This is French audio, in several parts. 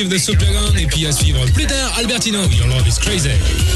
suivre de Subdragon et puis à suivre plus tard Albertino, Your Love is Crazy.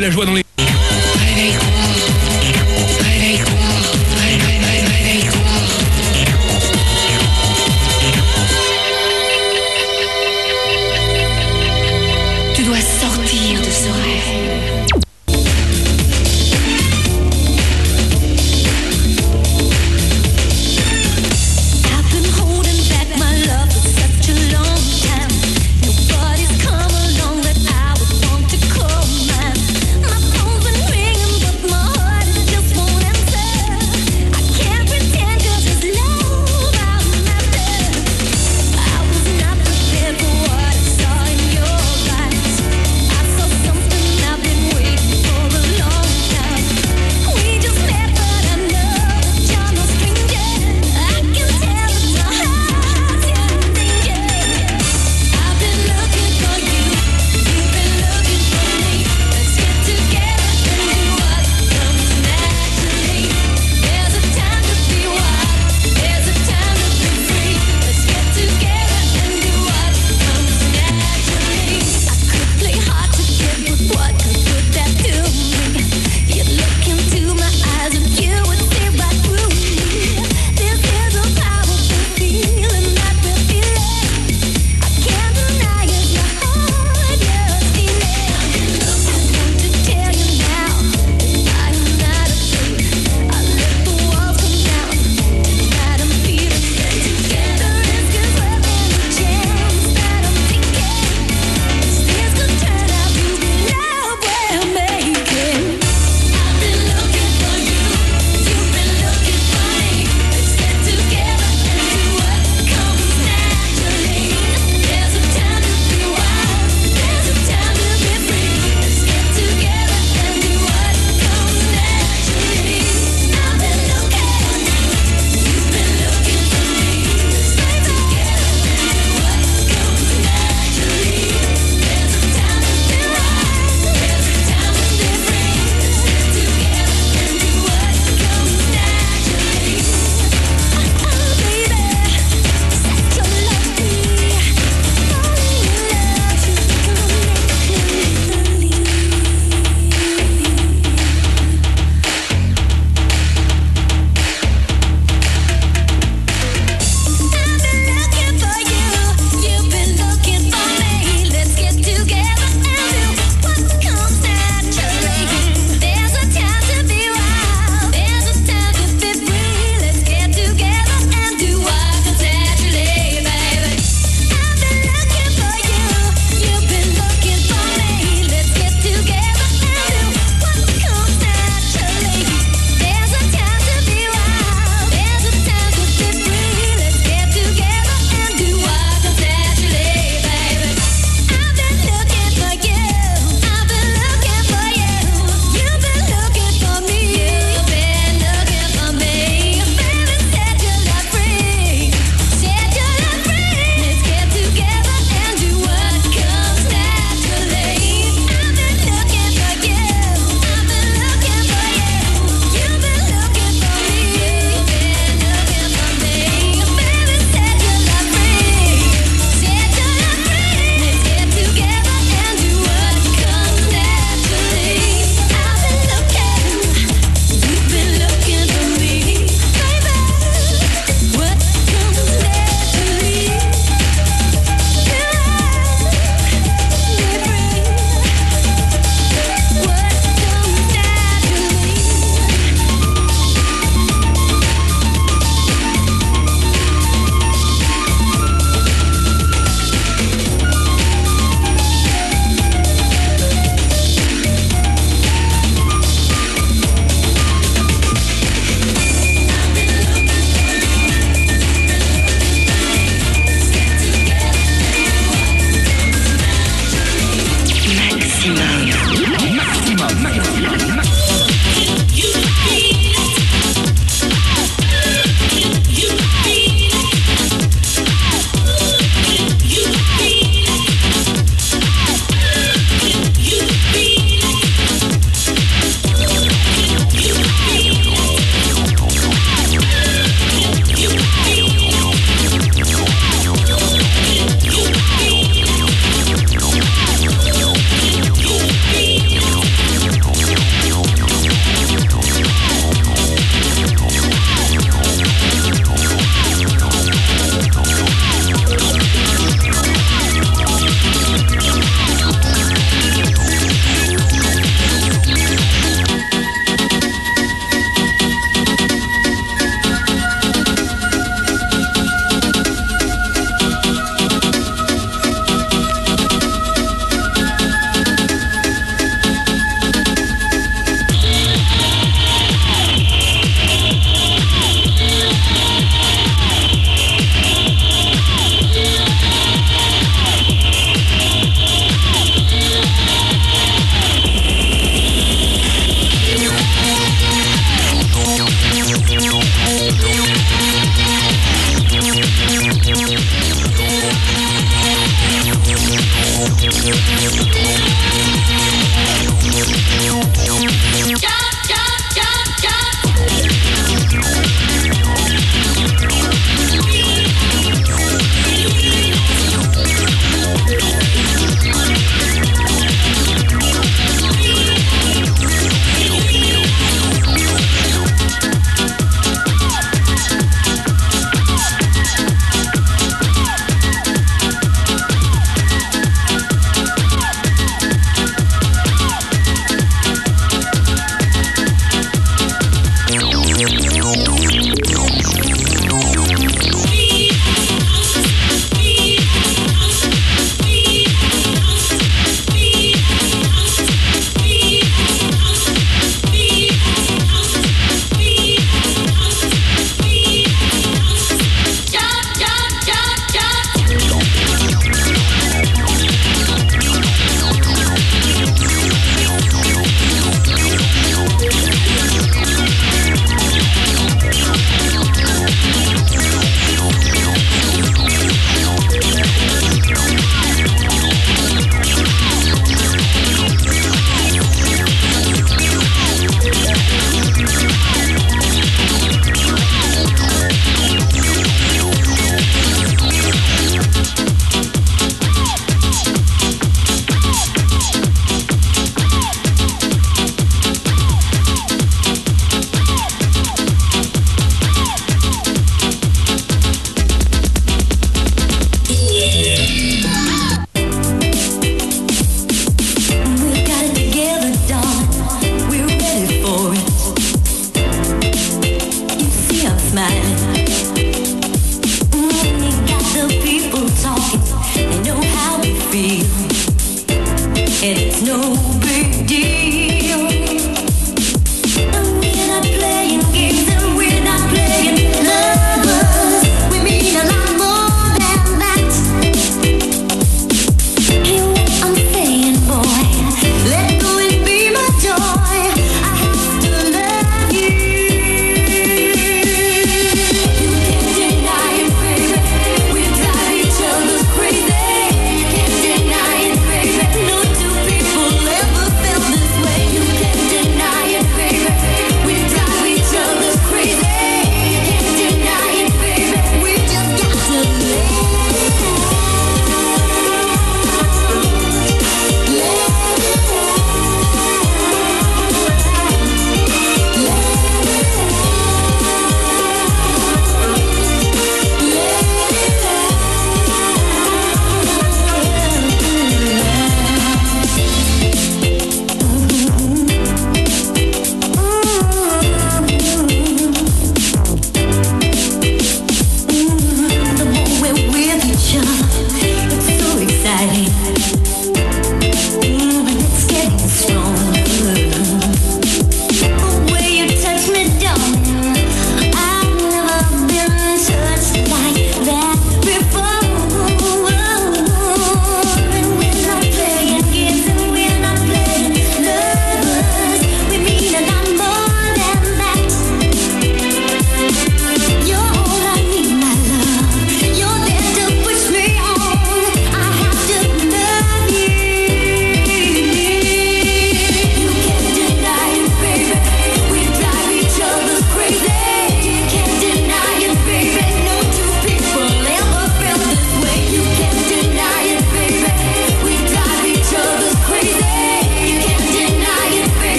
La joie dans les